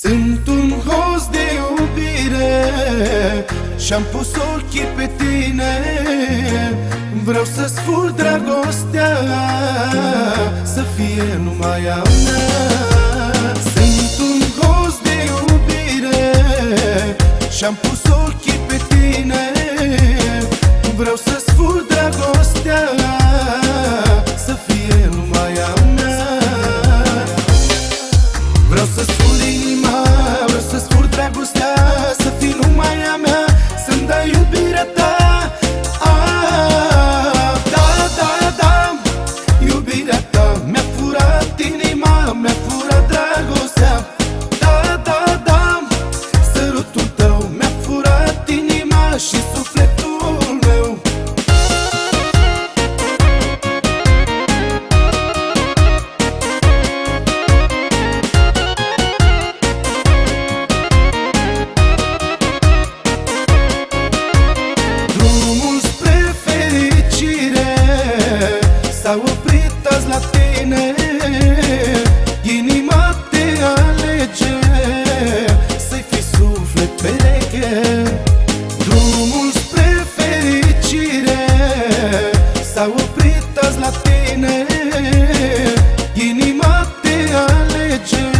Sunt un host de iubire Și-am pus ochii pe tine Vreau să-ți fur dragostea Să fie numai a mea. Sunt un host de iubire Și-am pus S-a oprit azi la tine Inima te alege. Să-i fi suflet pereche Drumul spre fericire. S-a oprit azi la tine Inima te alege.